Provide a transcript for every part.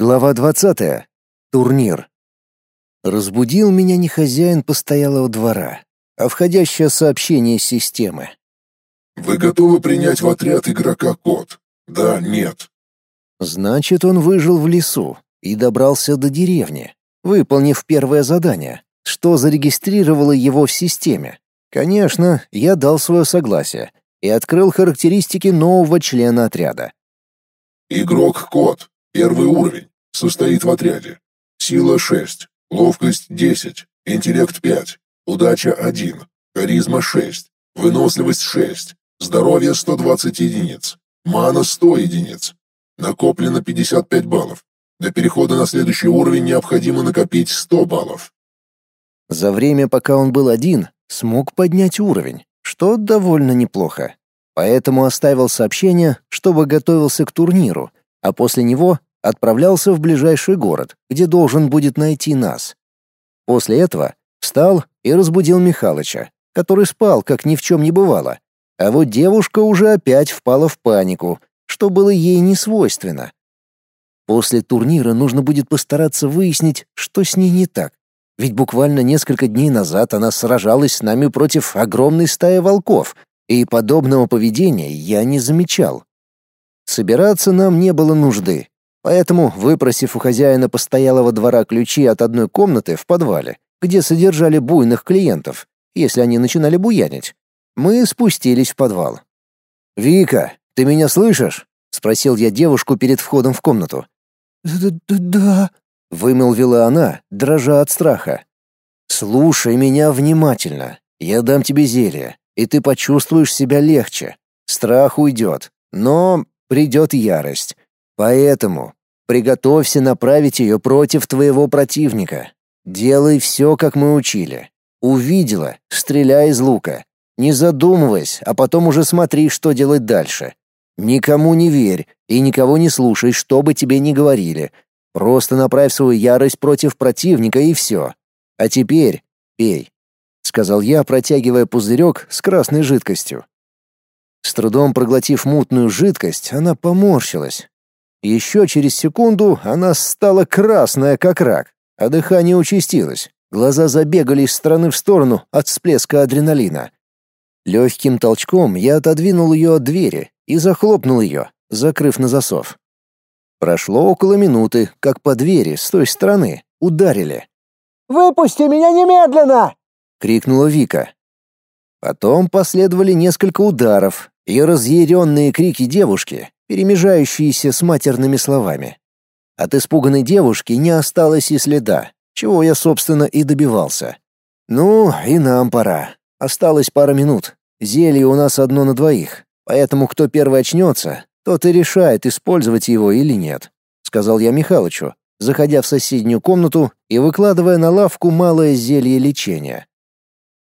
Глава 20. Турнир. Разбудил меня не хозяин постоялого двора, а входящее сообщение системы. Вы готовы принять в отряд игрока код? Да, нет. Значит, он выжил в лесу и добрался до деревни, выполнив первое задание, что зарегистрировало его в системе. Конечно, я дал свое согласие и открыл характеристики нового члена отряда. Игрок код. Первый уровень. Состоит в отряде. Сила 6, ловкость 10, интеллект 5, удача 1, харизма 6, выносливость 6, здоровье 120 единиц, мана 100 единиц. Накоплено 55 баллов. Для перехода на следующий уровень необходимо накопить 100 баллов. За время, пока он был один, смог поднять уровень, что довольно неплохо. Поэтому оставил сообщение, чтобы готовился к турниру, а после него отправлялся в ближайший город, где должен будет найти нас. После этого встал и разбудил Михалыча, который спал, как ни в чем не бывало. А вот девушка уже опять впала в панику, что было ей не свойственно. После турнира нужно будет постараться выяснить, что с ней не так. Ведь буквально несколько дней назад она сражалась с нами против огромной стаи волков, и подобного поведения я не замечал. Собираться нам не было нужды, Поэтому, выпросив у хозяина постоялого двора ключи от одной комнаты в подвале, где содержали буйных клиентов, если они начинали буянить, мы спустились в подвал. «Вика, ты меня слышишь?» — спросил я девушку перед входом в комнату. «Да», — вымолвила она, дрожа от страха. «Слушай меня внимательно. Я дам тебе зелье, и ты почувствуешь себя легче. Страх уйдет, но придет ярость. Поэтому приготовься направить ее против твоего противника. Делай все, как мы учили. Увидела, стреляй из лука. Не задумываясь, а потом уже смотри, что делать дальше. Никому не верь и никого не слушай, что бы тебе ни говорили. Просто направь свою ярость против противника и все. А теперь пей, сказал я, протягивая пузырек с красной жидкостью. С трудом проглотив мутную жидкость, она поморщилась, еще через секунду она стала красная, как рак, а дыхание участилось. Глаза забегали из стороны в сторону от всплеска адреналина. Легким толчком я отодвинул ее от двери и захлопнул ее, закрыв на засов. Прошло около минуты, как по двери с той стороны ударили. «Выпусти меня немедленно!» — крикнула Вика. Потом последовали несколько ударов и разъяренные крики девушки, перемежающиеся с матерными словами. От испуганной девушки не осталось и следа, чего я, собственно, и добивался. Ну, и нам пора. Осталось пара минут. Зелье у нас одно на двоих, поэтому кто первый очнется, тот и решает, использовать его или нет, сказал я Михалычу, заходя в соседнюю комнату и выкладывая на лавку малое зелье лечения.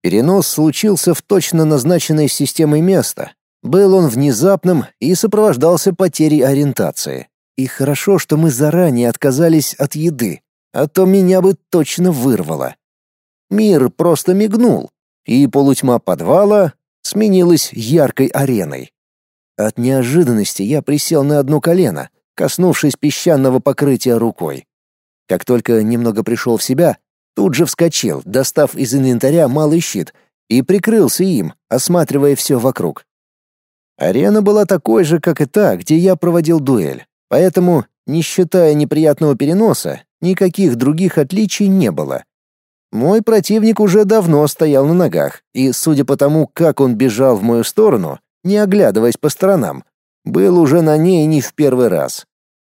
Перенос случился в точно назначенное системой место, был он внезапным и сопровождался потерей ориентации. И хорошо, что мы заранее отказались от еды, а то меня бы точно вырвало. Мир просто мигнул, и полутьма подвала сменилась яркой ареной. От неожиданности я присел на одно колено, коснувшись песчаного покрытия рукой. Как только немного пришел в себя, тут же вскочил, достав из инвентаря малый щит, и прикрылся им, осматривая все вокруг. Арена была такой же, как и та, где я проводил дуэль, поэтому, не считая неприятного переноса, никаких других отличий не было. Мой противник уже давно стоял на ногах, и, судя по тому, как он бежал в мою сторону, не оглядываясь по сторонам, был уже на ней не в первый раз.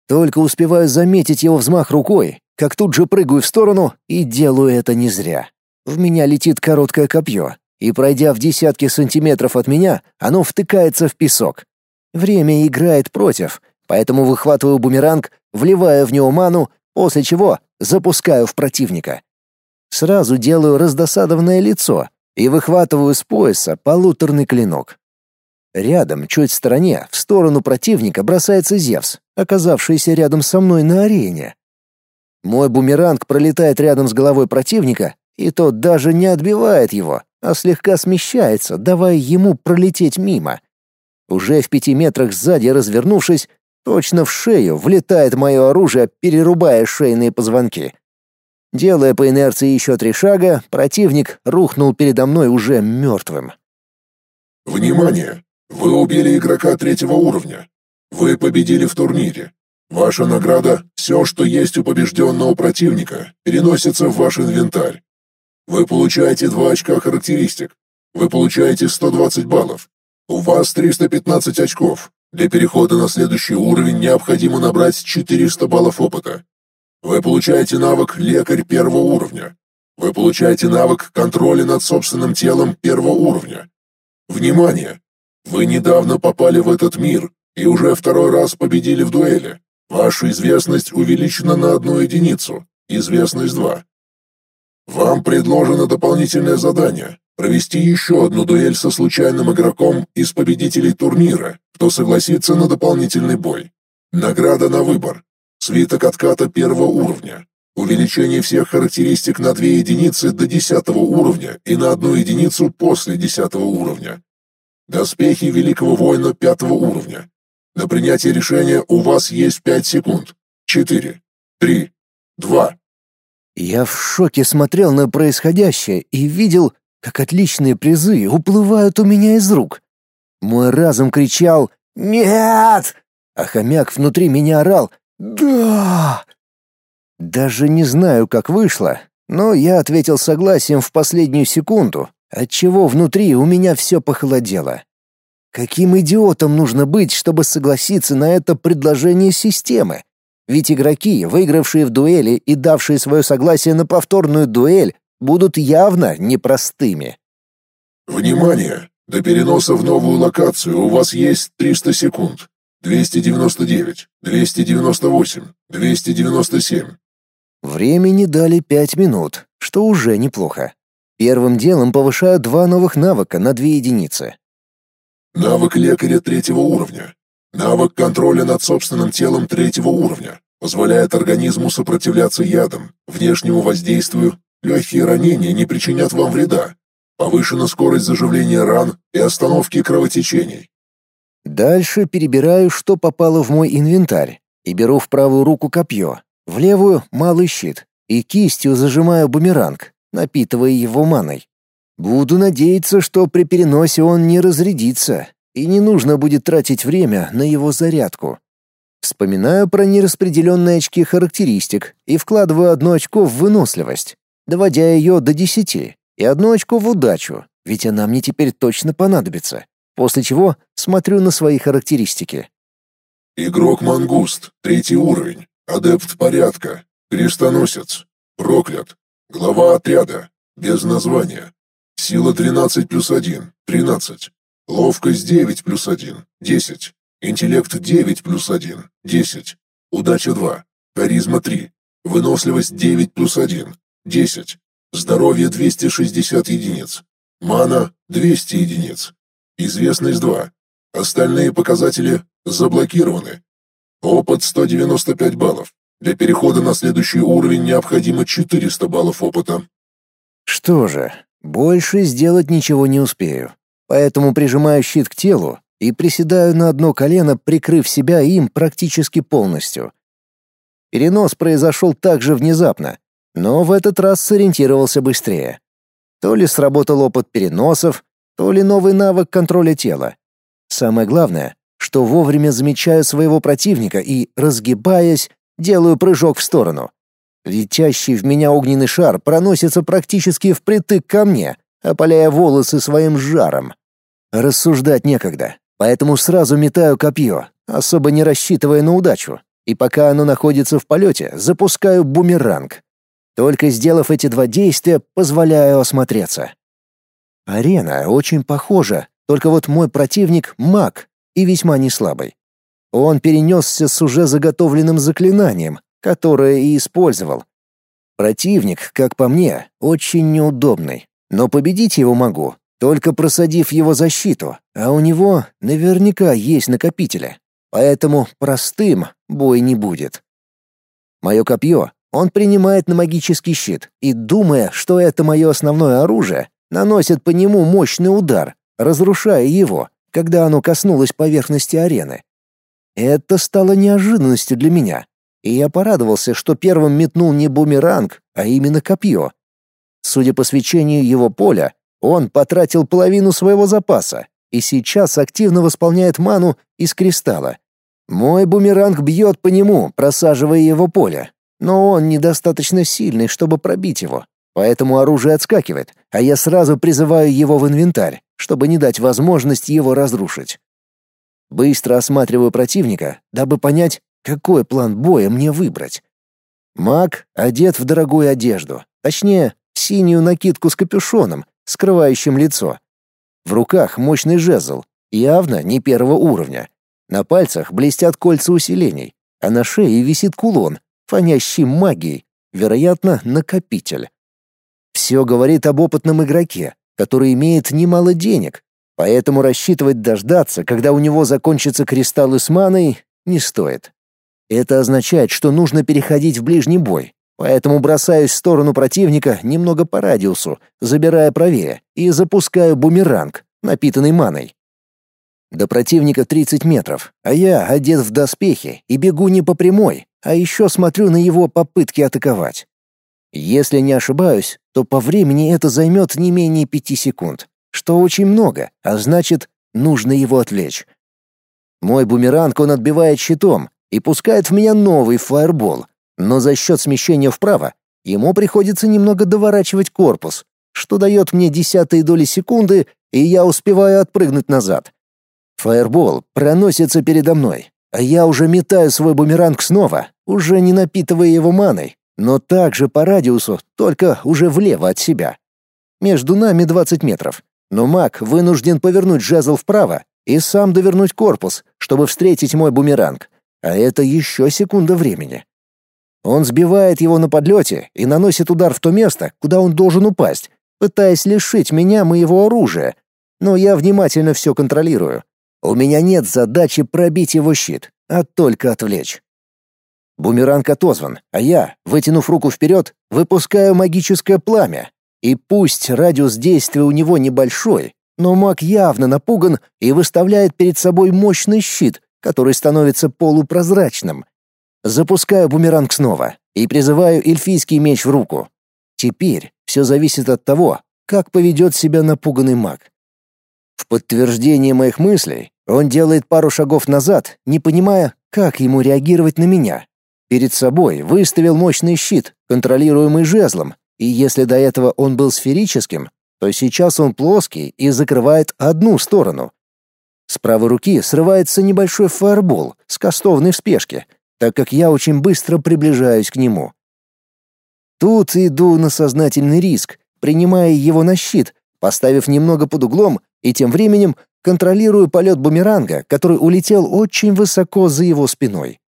Только успеваю заметить его взмах рукой, как тут же прыгаю в сторону и делаю это не зря. В меня летит короткое копье, и, пройдя в десятки сантиметров от меня, оно втыкается в песок. Время играет против, поэтому выхватываю бумеранг, вливаю в него ману, после чего запускаю в противника. Сразу делаю раздосадованное лицо и выхватываю с пояса полуторный клинок. Рядом, чуть в стороне, в сторону противника бросается Зевс, оказавшийся рядом со мной на арене. Мой бумеранг пролетает рядом с головой противника, и тот даже не отбивает его, а слегка смещается, давая ему пролететь мимо. Уже в пяти метрах сзади развернувшись, Точно в шею влетает мое оружие, перерубая шейные позвонки. Делая по инерции еще три шага, противник рухнул передо мной уже мертвым. Внимание! Вы убили игрока третьего уровня. Вы победили в турнире. Ваша награда, все, что есть у побежденного противника, переносится в ваш инвентарь. Вы получаете 2 очка характеристик. Вы получаете 120 баллов. У вас 315 очков. Для перехода на следующий уровень необходимо набрать 400 баллов опыта. Вы получаете навык «Лекарь» первого уровня. Вы получаете навык контроля над собственным телом первого уровня. Внимание! Вы недавно попали в этот мир и уже второй раз победили в дуэли. Ваша известность увеличена на одну единицу, известность 2. Вам предложено дополнительное задание – провести еще одну дуэль со случайным игроком из победителей турнира, кто согласится на дополнительный бой. Награда на выбор. Свиток отката первого уровня. Увеличение всех характеристик на 2 единицы до 10 уровня и на одну единицу после 10 уровня. Доспехи Великого Воина пятого уровня. На принятие решения у вас есть пять секунд. Четыре, три, два. Я в шоке смотрел на происходящее и видел, как отличные призы уплывают у меня из рук. Мой разум кричал «Нет!», а хомяк внутри меня орал «Да!». Даже не знаю, как вышло, но я ответил согласием в последнюю секунду, отчего внутри у меня все похолодело. Каким идиотом нужно быть, чтобы согласиться на это предложение системы? Ведь игроки, выигравшие в дуэли и давшие свое согласие на повторную дуэль, будут явно непростыми. Внимание! До переноса в новую локацию у вас есть 300 секунд. 299, 298, 297. Времени дали пять минут, что уже неплохо. Первым делом повышаю два новых навыка на две единицы. Навык лекаря третьего уровня. Навык контроля над собственным телом третьего уровня. Позволяет организму сопротивляться ядам, внешнему воздействию. Легкие ранения не причинят вам вреда. Повышена скорость заживления ран и остановки кровотечений. Дальше перебираю, что попало в мой инвентарь, и беру в правую руку копье, в левую — малый щит, и кистью зажимаю бумеранг, напитывая его маной. Буду надеяться, что при переносе он не разрядится, и не нужно будет тратить время на его зарядку. Вспоминаю про нераспределенные очки характеристик и вкладываю одно очко в выносливость, доводя ее до десяти, и одно очко в удачу, ведь она мне теперь точно понадобится. После чего смотрю на свои характеристики. Игрок Мангуст, третий уровень, адепт порядка, крестоносец, проклят, глава отряда, без названия, Сила 13 плюс 1 – 13. Ловкость 9 плюс 1 – 10. Интеллект 9 плюс 1 – 10. Удача 2. Харизма 3. Выносливость 9 плюс 1 – 10. Здоровье 260 единиц. Мана 200 единиц. Известность 2. Остальные показатели заблокированы. Опыт 195 баллов. Для перехода на следующий уровень необходимо 400 баллов опыта. Что же, больше сделать ничего не успею. Поэтому прижимаю щит к телу и приседаю на одно колено, прикрыв себя им практически полностью. Перенос произошел так же внезапно, но в этот раз сориентировался быстрее. То ли сработал опыт переносов, то ли новый навык контроля тела. Самое главное, что вовремя замечаю своего противника и, разгибаясь, делаю прыжок в сторону. Летящий в меня огненный шар проносится практически впритык ко мне, опаляя волосы своим жаром. Рассуждать некогда, поэтому сразу метаю копье, особо не рассчитывая на удачу, и пока оно находится в полете, запускаю бумеранг. Только сделав эти два действия, позволяю осмотреться. Арена очень похожа, только вот мой противник — маг и весьма неслабый. Он перенесся с уже заготовленным заклинанием, которое и использовал. Противник, как по мне, очень неудобный, но победить его могу, только просадив его защиту, а у него наверняка есть накопители, поэтому простым бой не будет. Мое копье он принимает на магический щит и, думая, что это мое основное оружие, наносит по нему мощный удар, разрушая его, когда оно коснулось поверхности арены. Это стало неожиданностью для меня, и я порадовался, что первым метнул не бумеранг, а именно копье. Судя по свечению его поля, он потратил половину своего запаса и сейчас активно восполняет ману из кристалла. Мой бумеранг бьет по нему, просаживая его поле, но он недостаточно сильный, чтобы пробить его, поэтому оружие отскакивает, а я сразу призываю его в инвентарь, чтобы не дать возможность его разрушить. Быстро осматриваю противника, дабы понять, какой план боя мне выбрать. Маг одет в дорогую одежду, точнее, синюю накидку с капюшоном, скрывающим лицо. В руках мощный жезл, явно не первого уровня. На пальцах блестят кольца усилений, а на шее висит кулон, фонящий магией, вероятно, накопитель. Все говорит об опытном игроке, который имеет немало денег, поэтому рассчитывать дождаться, когда у него закончатся кристаллы с маной, не стоит. Это означает, что нужно переходить в ближний бой, поэтому бросаюсь в сторону противника немного по радиусу, забирая правее, и запускаю бумеранг, напитанный маной. До противника 30 метров, а я одет в доспехи и бегу не по прямой, а еще смотрю на его попытки атаковать. Если не ошибаюсь, то по времени это займет не менее пяти секунд, что очень много, а значит, нужно его отвлечь. Мой бумеранг он отбивает щитом и пускает в меня новый фаербол, но за счет смещения вправо ему приходится немного доворачивать корпус, что дает мне десятые доли секунды, и я успеваю отпрыгнуть назад. Фаербол проносится передо мной, а я уже метаю свой бумеранг снова, уже не напитывая его маной, но также по радиусу, только уже влево от себя. Между нами 20 метров, но маг вынужден повернуть жезл вправо и сам довернуть корпус, чтобы встретить мой бумеранг, а это еще секунда времени. Он сбивает его на подлете и наносит удар в то место, куда он должен упасть, пытаясь лишить меня моего оружия, но я внимательно все контролирую. У меня нет задачи пробить его щит, а только отвлечь. Бумеранг отозван, а я, вытянув руку вперед, выпускаю магическое пламя. И пусть радиус действия у него небольшой, но маг явно напуган и выставляет перед собой мощный щит, который становится полупрозрачным. Запускаю бумеранг снова и призываю эльфийский меч в руку. Теперь все зависит от того, как поведет себя напуганный маг. В подтверждение моих мыслей он делает пару шагов назад, не понимая, как ему реагировать на меня. Перед собой выставил мощный щит, контролируемый жезлом, и если до этого он был сферическим, то сейчас он плоский и закрывает одну сторону. С правой руки срывается небольшой фаербол с кастовной вспешки, так как я очень быстро приближаюсь к нему. Тут иду на сознательный риск, принимая его на щит, поставив немного под углом и тем временем контролирую полет бумеранга, который улетел очень высоко за его спиной.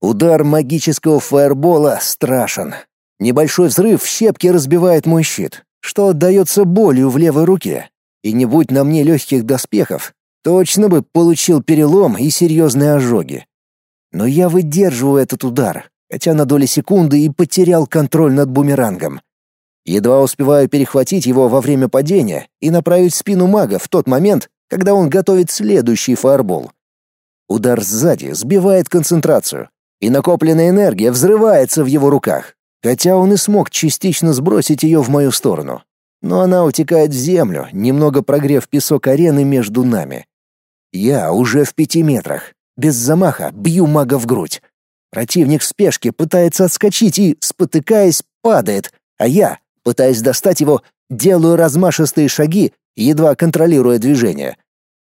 Удар магического фаербола страшен. Небольшой взрыв в щепки разбивает мой щит, что отдается болью в левой руке. И не будь на мне легких доспехов, точно бы получил перелом и серьезные ожоги. Но я выдерживаю этот удар, хотя на доли секунды и потерял контроль над бумерангом. Едва успеваю перехватить его во время падения и направить спину мага в тот момент, когда он готовит следующий фаербол. Удар сзади сбивает концентрацию, и накопленная энергия взрывается в его руках, хотя он и смог частично сбросить ее в мою сторону. Но она утекает в землю, немного прогрев песок арены между нами. Я уже в пяти метрах. Без замаха бью мага в грудь. Противник в спешке пытается отскочить и, спотыкаясь, падает, а я, Пытаясь достать его, делаю размашистые шаги, едва контролируя движение.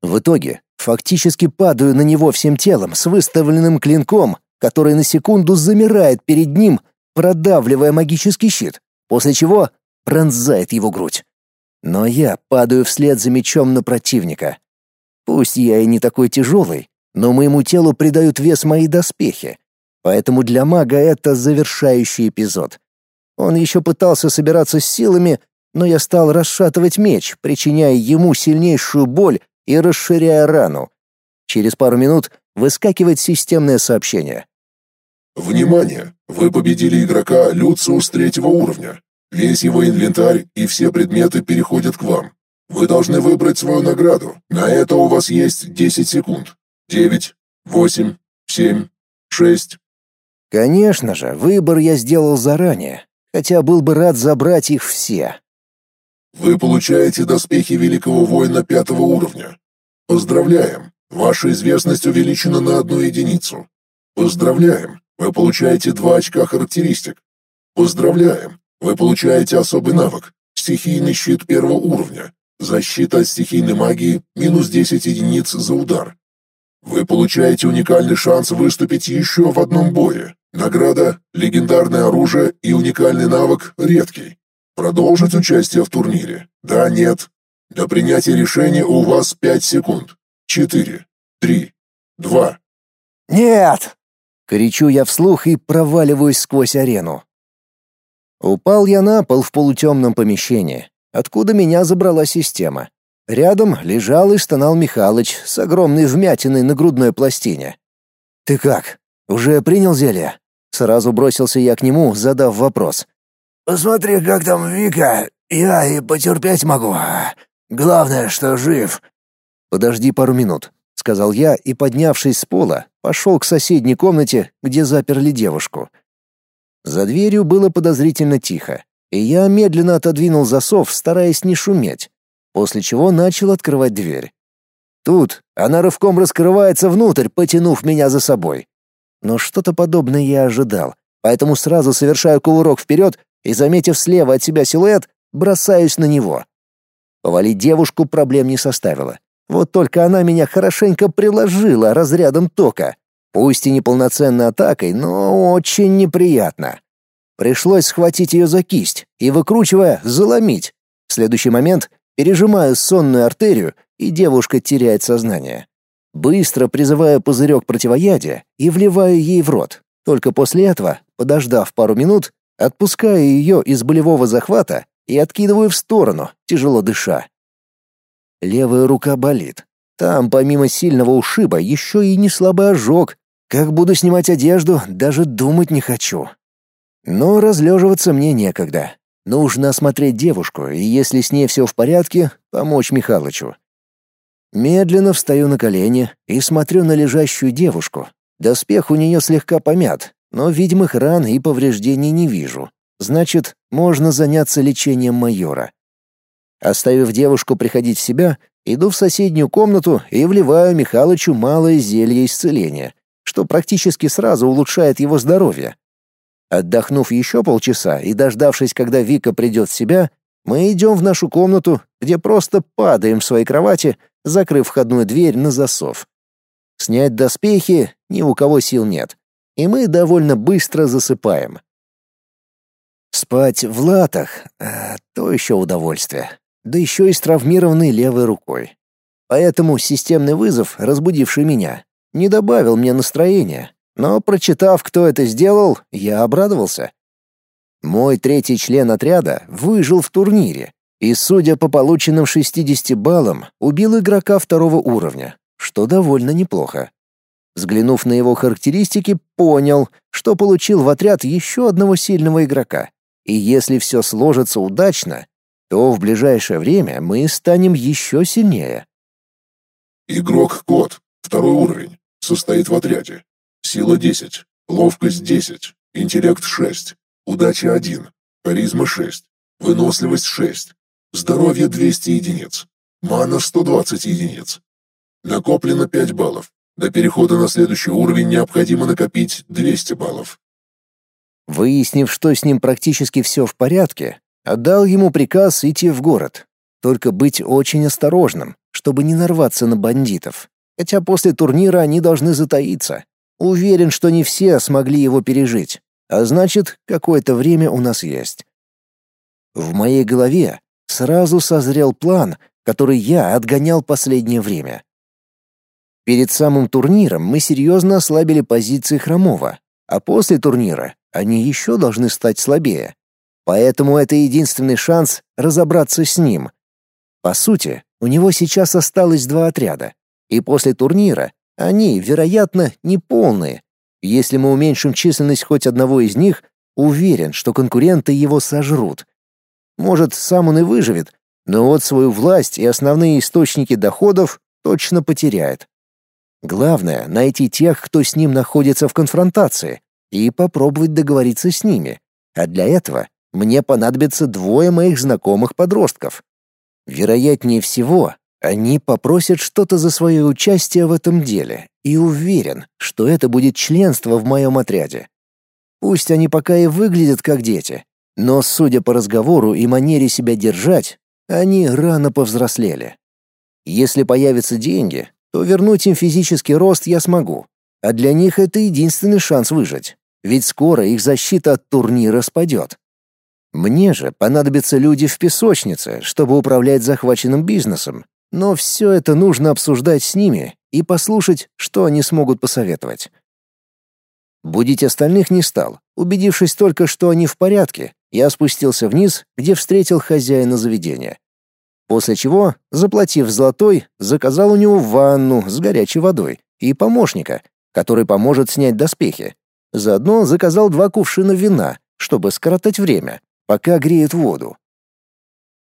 В итоге фактически падаю на него всем телом с выставленным клинком, который на секунду замирает перед ним, продавливая магический щит, после чего пронзает его грудь. Но я падаю вслед за мечом на противника. Пусть я и не такой тяжелый, но моему телу придают вес мои доспехи, поэтому для мага это завершающий эпизод. Он еще пытался собираться с силами, но я стал расшатывать меч, причиняя ему сильнейшую боль и расширяя рану. Через пару минут выскакивает системное сообщение. Внимание! Вы победили игрока Люциус третьего уровня. Весь его инвентарь и все предметы переходят к вам. Вы должны выбрать свою награду. На это у вас есть 10 секунд. 9, восемь, семь, шесть. Конечно же, выбор я сделал заранее, хотя был бы рад забрать их все. Вы получаете доспехи Великого Воина пятого уровня. Поздравляем! Ваша известность увеличена на одну единицу. Поздравляем! Вы получаете два очка характеристик. Поздравляем! Вы получаете особый навык – стихийный щит первого уровня. Защита от стихийной магии – минус 10 единиц за удар. Вы получаете уникальный шанс выступить еще в одном бое. Награда – легендарное оружие и уникальный навык – редкий. Продолжить участие в турнире? Да, нет. До принятия решения у вас 5 секунд. 4, 3, 2. Нет! Кричу я вслух и проваливаюсь сквозь арену. Упал я на пол в полутемном помещении, откуда меня забрала система. Рядом лежал и стонал Михалыч с огромной вмятиной на грудной пластине. «Ты как? Уже принял зелье?» Сразу бросился я к нему, задав вопрос. Посмотри, как там Вика. Я и потерпеть могу. Главное, что жив. Подожди пару минут, сказал я и, поднявшись с пола, пошел к соседней комнате, где заперли девушку. За дверью было подозрительно тихо, и я медленно отодвинул засов, стараясь не шуметь, после чего начал открывать дверь. Тут она рывком раскрывается внутрь, потянув меня за собой. Но что-то подобное я ожидал, поэтому сразу совершаю кувырок вперед и, заметив слева от себя силуэт, бросаюсь на него. Повалить девушку проблем не составило. Вот только она меня хорошенько приложила разрядом тока. Пусть и неполноценной атакой, но очень неприятно. Пришлось схватить ее за кисть и, выкручивая, заломить. В следующий момент пережимаю сонную артерию, и девушка теряет сознание. Быстро призываю пузырек противоядия и вливаю ей в рот. Только после этого, подождав пару минут, Отпускаю ее из болевого захвата и откидываю в сторону, тяжело дыша. Левая рука болит. Там, помимо сильного ушиба, еще и не слабый ожог. Как буду снимать одежду, даже думать не хочу. Но разлеживаться мне некогда. Нужно осмотреть девушку, и если с ней все в порядке, помочь Михалычу. Медленно встаю на колени и смотрю на лежащую девушку. Доспех у нее слегка помят, но видимых ран и повреждений не вижу. Значит, можно заняться лечением майора. Оставив девушку приходить в себя, иду в соседнюю комнату и вливаю Михалычу малое зелье исцеления, что практически сразу улучшает его здоровье. Отдохнув еще полчаса и дождавшись, когда Вика придет в себя, мы идем в нашу комнату, где просто падаем в своей кровати, закрыв входную дверь на засов. Снять доспехи ни у кого сил нет и мы довольно быстро засыпаем. Спать в латах а, — то еще удовольствие, да еще и с травмированной левой рукой. Поэтому системный вызов, разбудивший меня, не добавил мне настроения, но, прочитав, кто это сделал, я обрадовался. Мой третий член отряда выжил в турнире и, судя по полученным 60 баллам, убил игрока второго уровня, что довольно неплохо. Взглянув на его характеристики, понял, что получил в отряд еще одного сильного игрока. И если все сложится удачно, то в ближайшее время мы станем еще сильнее. Игрок Кот, второй уровень, состоит в отряде. Сила 10, ловкость 10, интеллект 6, удача 1, харизма 6, выносливость 6, здоровье 200 единиц, мана 120 единиц. Накоплено 5 баллов. До перехода на следующий уровень необходимо накопить 200 баллов. Выяснив, что с ним практически все в порядке, отдал ему приказ идти в город. Только быть очень осторожным, чтобы не нарваться на бандитов. Хотя после турнира они должны затаиться. Уверен, что не все смогли его пережить. А значит, какое-то время у нас есть. В моей голове сразу созрел план, который я отгонял последнее время. Перед самым турниром мы серьезно ослабили позиции Хромова, а после турнира они еще должны стать слабее. Поэтому это единственный шанс разобраться с ним. По сути, у него сейчас осталось два отряда, и после турнира они, вероятно, не полные. Если мы уменьшим численность хоть одного из них, уверен, что конкуренты его сожрут. Может, сам он и выживет, но вот свою власть и основные источники доходов точно потеряет. Главное — найти тех, кто с ним находится в конфронтации, и попробовать договориться с ними. А для этого мне понадобится двое моих знакомых подростков. Вероятнее всего, они попросят что-то за свое участие в этом деле, и уверен, что это будет членство в моем отряде. Пусть они пока и выглядят как дети, но, судя по разговору и манере себя держать, они рано повзрослели. Если появятся деньги, то вернуть им физический рост я смогу, а для них это единственный шанс выжить, ведь скоро их защита от турнира спадет. Мне же понадобятся люди в песочнице, чтобы управлять захваченным бизнесом, но все это нужно обсуждать с ними и послушать, что они смогут посоветовать. Будить остальных не стал. Убедившись только, что они в порядке, я спустился вниз, где встретил хозяина заведения. После чего, заплатив золотой, заказал у него ванну с горячей водой и помощника, который поможет снять доспехи. Заодно заказал два кувшина вина, чтобы скоротать время, пока греет воду.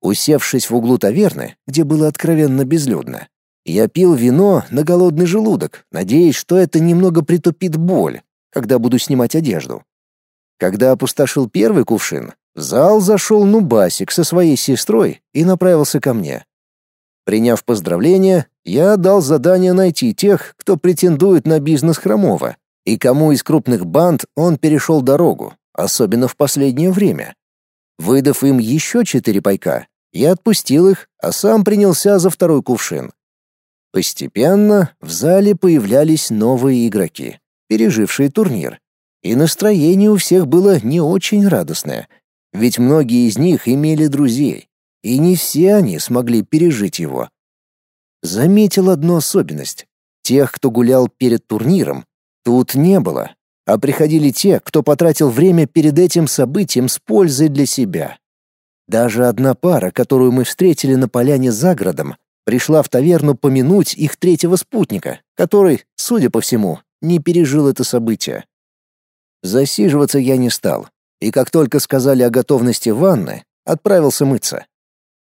Усевшись в углу таверны, где было откровенно безлюдно, я пил вино на голодный желудок, надеясь, что это немного притупит боль, когда буду снимать одежду. Когда опустошил первый кувшин, в зал зашел Нубасик со своей сестрой и направился ко мне. Приняв поздравления, я дал задание найти тех, кто претендует на бизнес Хромова, и кому из крупных банд он перешел дорогу, особенно в последнее время. Выдав им еще четыре пайка, я отпустил их, а сам принялся за второй кувшин. Постепенно в зале появлялись новые игроки, пережившие турнир. И настроение у всех было не очень радостное, ведь многие из них имели друзей, и не все они смогли пережить его. Заметил одну особенность. Тех, кто гулял перед турниром, тут не было, а приходили те, кто потратил время перед этим событием с пользой для себя. Даже одна пара, которую мы встретили на поляне за городом, пришла в таверну помянуть их третьего спутника, который, судя по всему, не пережил это событие. Засиживаться я не стал, и как только сказали о готовности ванны, отправился мыться.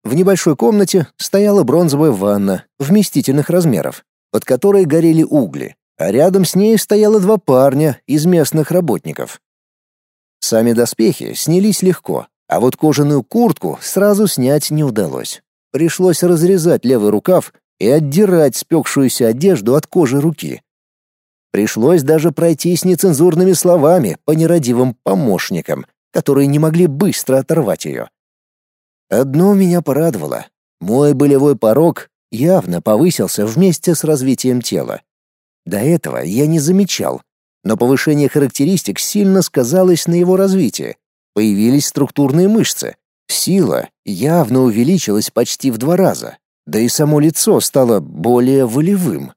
В небольшой комнате стояла бронзовая ванна вместительных размеров, под которой горели угли, а рядом с ней стояло два парня из местных работников. Сами доспехи снялись легко, а вот кожаную куртку сразу снять не удалось. Пришлось разрезать левый рукав и отдирать спекшуюся одежду от кожи руки. Пришлось даже пройтись нецензурными словами по нерадивым помощникам, которые не могли быстро оторвать ее. Одно меня порадовало. Мой болевой порог явно повысился вместе с развитием тела. До этого я не замечал, но повышение характеристик сильно сказалось на его развитии, Появились структурные мышцы. Сила явно увеличилась почти в два раза, да и само лицо стало более волевым.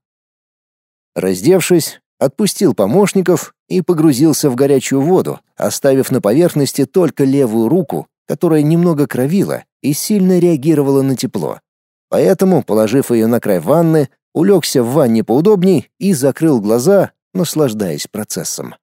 Раздевшись, отпустил помощников и погрузился в горячую воду, оставив на поверхности только левую руку, которая немного кровила и сильно реагировала на тепло. Поэтому, положив ее на край ванны, улегся в ванне поудобней и закрыл глаза, наслаждаясь процессом.